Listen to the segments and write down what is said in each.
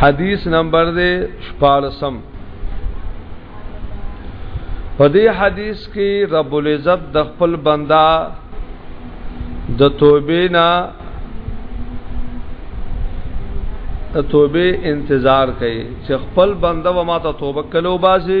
حدیث نمبر دے شپارسم په دې حدیث کې رب العزت د خپل بندا د توبې نه د توبې انتظار کوي چې خپل بنده و ماته توبه کلو باسي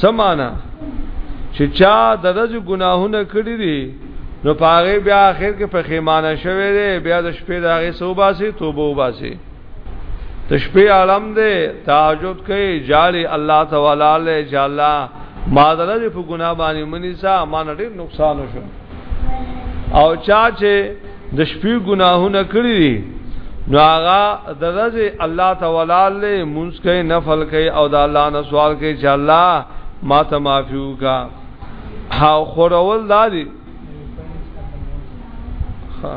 سمانا چې چا د ورځې ګناهونه کړی دي نو پاغه بیا اخر کې پخیمانه شوی دی بیا د شپې د هغه صوباسي توبه وباسي د شپې عالم دی تعجب کوي جالي الله تعالی له جالا ما دغه په ګناه باندې منی سا ما نړۍ نقصان شو او چا چې د شپې ګناهونه کړی دي نو هغه د رزه الله تعالی له مونږ کوي نفل کوي او د الله نه سوال کوي چې الله ما ته معافي وکا ها خورول دادي ها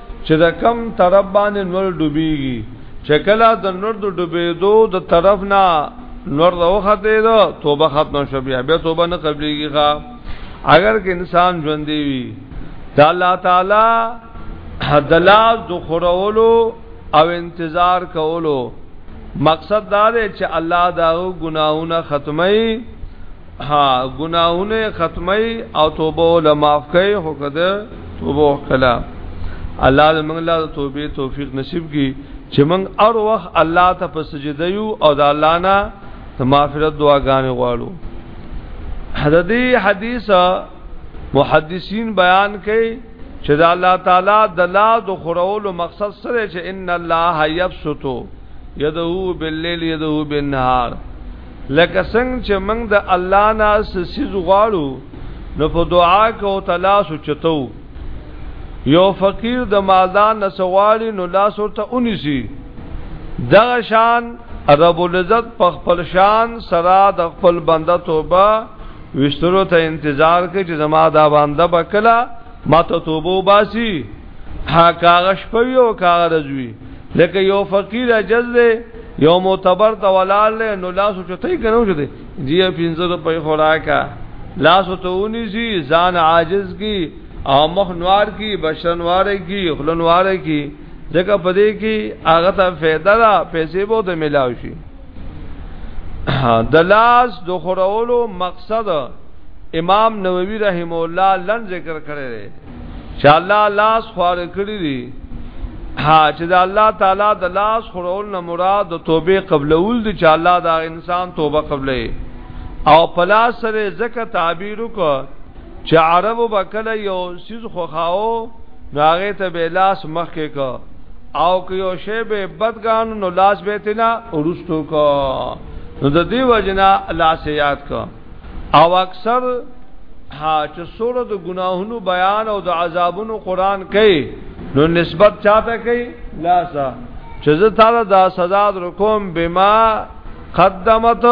چې د کم طرف باندې نور ډوبېږي چې کله د نور د ډوبېدو د طرف نه نور د وخته ده توبه ختم شو بیا بیا توبه نه قبليږي ښا اگر که انسان ژوند دی وي د الله تعالی حدلال د خورولو او انتظار کولو مقصد دا دی چې الله دا ګناهونه ختمي ها ګناهونه ختمي او توبه ول معاف کوي خو کده توبه وکړه الله دې موږ له توبې توفیق نصیب کړي چې موږ هر وخت الله ته په سجده یو او د الله نه د مغفرت دعاګانې غواړو حددي حدیث محدثین بیان کوي چې د الله تعالی د لا د خورولو مقصد سره چې ان الله یبسطو یده باللیل یده بالنهار لکه څنګه چې موږ د الله نه سسیز غواړو نو په دعا کې او تلاش چتو یو فقیر د مالدار نسوالی نو لاس ورته اونیسی دغه شان رب العزت په خپل شان سرا د خپل بنده توبه وشترو ته انتظار کوي چې زما دا بنده بکلا ما ته توبه باسي ها کاغش پوي او کاغذ وي لکه یو فقیر عجز دی یو معتبر ته ولال له نو لاسو چتای کنو چته دی پینځه د پي خوراکا لاسو ته ونی سي ځان عاجز کی او مخ نوار کی بشنوار کی خلنوار کی ځکه پدې کې هغه ته فایده را پیسې بو د ملاوي شي د لاس د خورولو مقصد امام نووي رحم الله لن ذکر کړی چې الله لاس خوار کړی دی ها چې د الله تعالی د لاس خورول نه مراد د توبه قبلول دي چې الله دا انسان توبه قبلې او پلا سره زکه تعبیر وکړه چې عربو بکله یو سیز خوخاو ناغه ته به لاس مخکې کو او که یو شی به بدګان نو لاس به تینا ورستو کو نو د دې وجنا لاس یاد کو او اکثر ها چې سوره د ګناهونو بیان او د عذابونو قران کوي نو نسبت چاته کوي لاسا چې زه تعالی دا سزا در کوم بما قدمت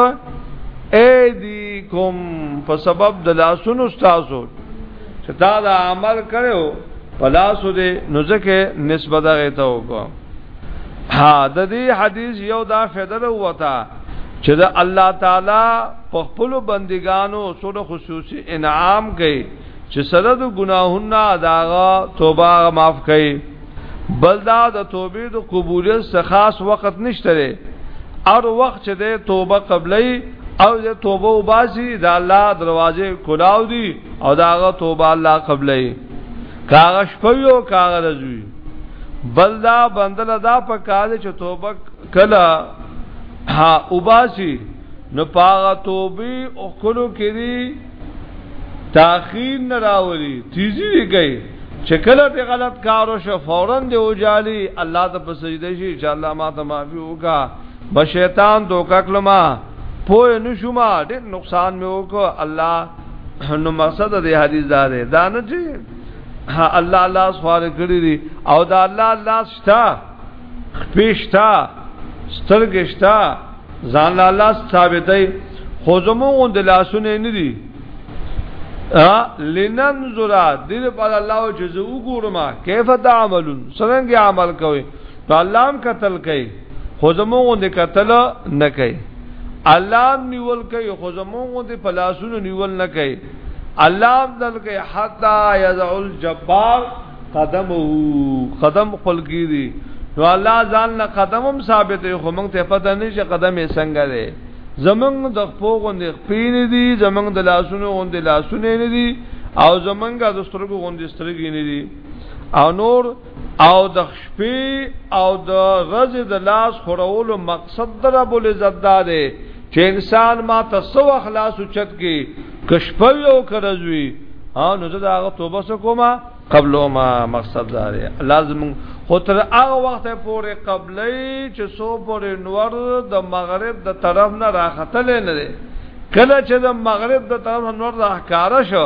ایدیکم په سبب د لاسونو تاسو چې دا عمل کړو په لاسو دې نو ځکه نسبت هغه ته وکړه ها د دې حدیث یو دا فائدہ ده وتا چې د الله تعالی په خپل بندګانو سره خصوصي انعام کوي چې سره د ګناهونو اداغه توبه معاف کوي بل دا د توبې د قبولیت څخه خاص وخت نشته لري هر وخت چې د توبه قبلې او د توبه وباسي د الله دروازې کلاو دي او داغه توبه الله قبلې کاغش پيو کاغذ وي بل دا بندل دا په کار چې توبه کله ها وباسي نو پاغه توبه او کلو کې دي تاخير نه راولي تیزی دی گئی چې کله ته غلط کارو شو فورا دی وجالي الله ته په سجده شي چې الله ما ته معافي وکا به شیطان دوکا کلمه پوه نشوما ډېر نقصان مې وکړ الله نو مقصد دې حدیث دار دانه چې الله الله سوار کړی دی او دا الله الله ستا پیشتا سترګشتا ځان لا الله ثابتای خو زموږ د لاسونه نه دي ا لننظر دې په الله او جزو وګورما کیف تعملون څنګه عمل کوي په الله هم قتل کوي خو زموږ د قتل نه کوي الله نیول کوي خو زموږ د پلاسونو نیول نه کوي الله ذلګه حتا یذع الجبار قدمه قدم خپل کیږي نو الله ځان له قدمم ثابت یو خو مونږ ته پته نه چې قدم یې څنګه دی زمونږ د خپو غوندې خپین دي زمونږ د لاسونو غوندې لاسونه نه دي او زمونږ د سترګو غوندې سترګې نه دي او نور او د شپې او د ورځې د لاس خورولو مقصد د رب العزت دا دی چې انسان ما ته سو اخلاص چت کې کشپوي او کرزوي او نو زه دا توبه سکوما قبل ما مقصد دا دی لازم خو تر هغه وخت پورې قبلې چې سو پورې نور د مغرب د طرف نه راختل نه دی کله چې د مغرب د طرف نور راخاره شو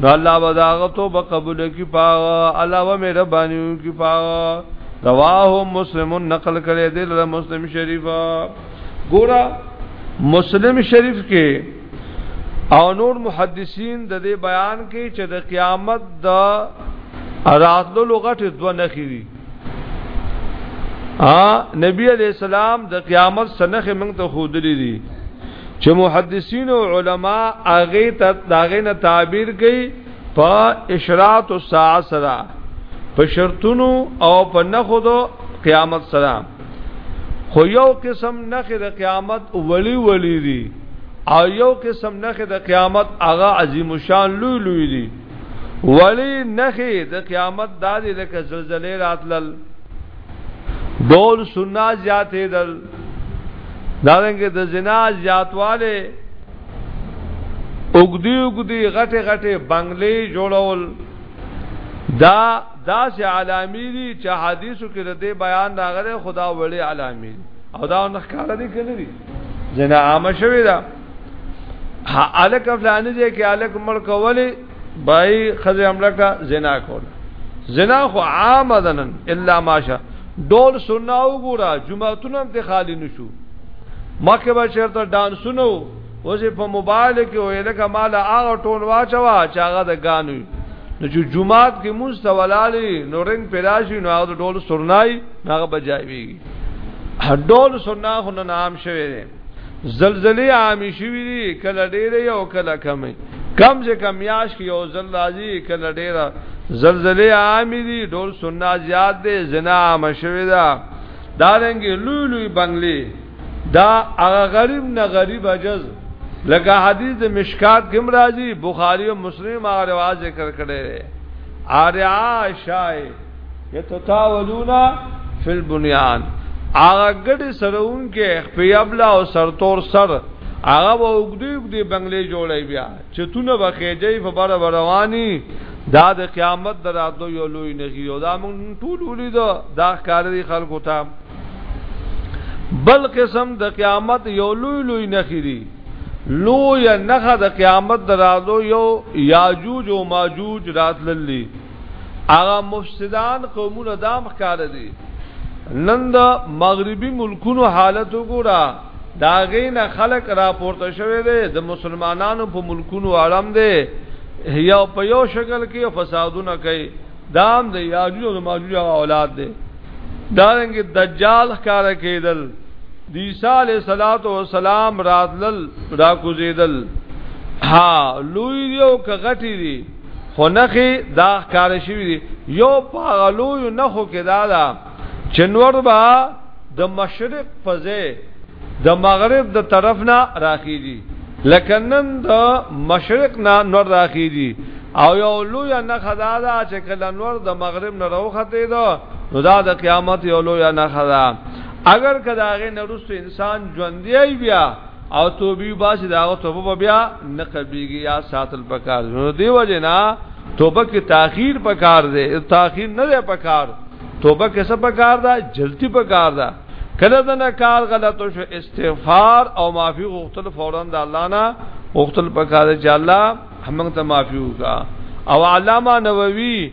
نو الله بداغه توبه قبول کی پاغه الله و مې ربانیو کی پاغه رواه مسلم نقل کړي دی له مسلم شریف ګورا مسلم شریف کې او نور محدثین د دې بیان کې چې د قیامت د راتلو لغټه دوه نخې دي ا نبی علیہ السلام د قیامت سنخ موږ ته خودلی دي چې محدثین او علما اغه ته داغه نه تعبیر کوي په اشراط الساعه سره په شرطونو او په نخود قیامت سره خو یو قسم نخ د قیامت ولی ولی دي او یو قسم نخ د قیامت هغه عظیم شان لوی لوی دي ولی نخی د قیامت دادی لکه زلزله راتلل دول سننا زیاته دل دارنګ د زنا زیاتواله اوګدی اوګدی غټه غټه بنگلې جوړول دا دا سه علامی دي چې حدیثو کې د دې بیان راغره خدا وړي علامی او دا نخکاره دي کنه دي زنا عام شوی دا الک افلانی دی کې الک مړ کولی بای خزه عمله کا زنا کول زنا خو عام دنن الا ماشا ډول سننا وګورا جمعهتون ته خالی نشو مکه به چیرته ډانسونو اوس په موبایل کې وې لکه مال هغه ټول واچوا چې هغه د غانو نو چې جمعات کې موږ ته ولالي نو رنگ پیدا شي نو هغه ډول سرنای هغه بجایوي ډول سرنا خو نه نام شوی دی زلزلې عامې شوې دي کله ډېرې او کله کمې کم چې کم یاش کې یو زل راځي کله ډېره زلزلې عامې دي ډول سننا زیات دي زنا عام شوې ده دا رنګ لوی لوی بنگلې دا هغه غریب نه غریب عجز لکه حدیث د مشکات کې مرাজি بخاری او مسلم هغه رواج ذکر کړي اره عائشہ یتطاولون فی البنیان هغه ګډي سرون کې خپیابلا او سرتور سر هغه وګدي وګدي بنگلې جوړي بیا چتونه بخېجې په بار رواني دا د قیامت دراتو یو لوی نخي او دا مونږ ټول ولید دا ښکار دي خلکو ته بل قسم د قیامت یو لوی لوی نخي دي لوی نخه د قیامت دراتو یو یاجوج او ماجوج راتللی هغه مفسدان قومونه دام ښکار دي نن د مغربي ملکونو حالت وګوره دا غینه خلق راپورته شوه دي د مسلمانانو په ملکونو عالم دي یو په یو شکل کې فسادونه کوي دام د یاجوج او ماجوج اولاد دي دارنګ دجال ښکار کېدل د عیسی علی صلوات و سلام راتلل را کوزیدل ها لوی یو کغټی دی خو نخي دا کار شوی دی یو پاغلو یو نخو کې دا دا چنور با د مشرق فزه د مغرب د طرف نه راخیږي لکه نن د مشرق نه نور راخیږي او یو لوی نه خدا دا چې کله نور د مغرب نه راوخته دا نو دا د قیامت یو لوی نه خدا اگر کداغه نرست انسان ژوندۍ بیا او توبه باسي دا توبه په بیا نه قبليږي یا ساتل پکار نو دی وجنا توبه کې تاخير پکار دی تاخير نه دی پکار توبه کې څه پکار ده جلتی پکار ده کله د نه کار غلط شو استغفار او معافي غوښتل فورا د الله نه غوښتل پکار دی چې الله همغه ته معافي وکا او علامه نووي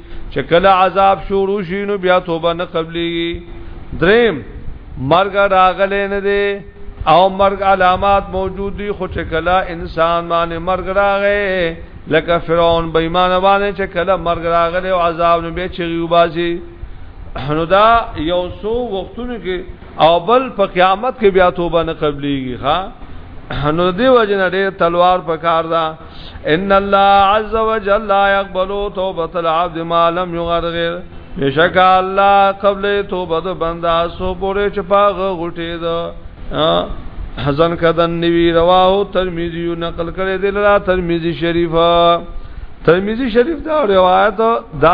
چې کله عذاب شروع شي نو بیا توبه نه قبليږي دریم مرګ راغلی نه دی او مرګ علامات موجود دي خو چې کله انسان باندې مرګ راغی لکه فرعون بې ایمان باندې چې کله مرګ راغلی او عذاب نو به چغي وباسي نو دا یو سو وختونو کې او بل په قیامت کې بیا توبه نه قبليږي ها نو دی وجنه ډېر تلوار پکار ده ان الله عز وجل لا يقبل توبه العبد ما لم يغرغر بشک الله قبل توبه د بندا سو پوره چپاغه غټي ده حسن کدن نوی رواه ترمذی نقل کړي دلته ترمذی شریفه ترمذی شریف دا روایت دا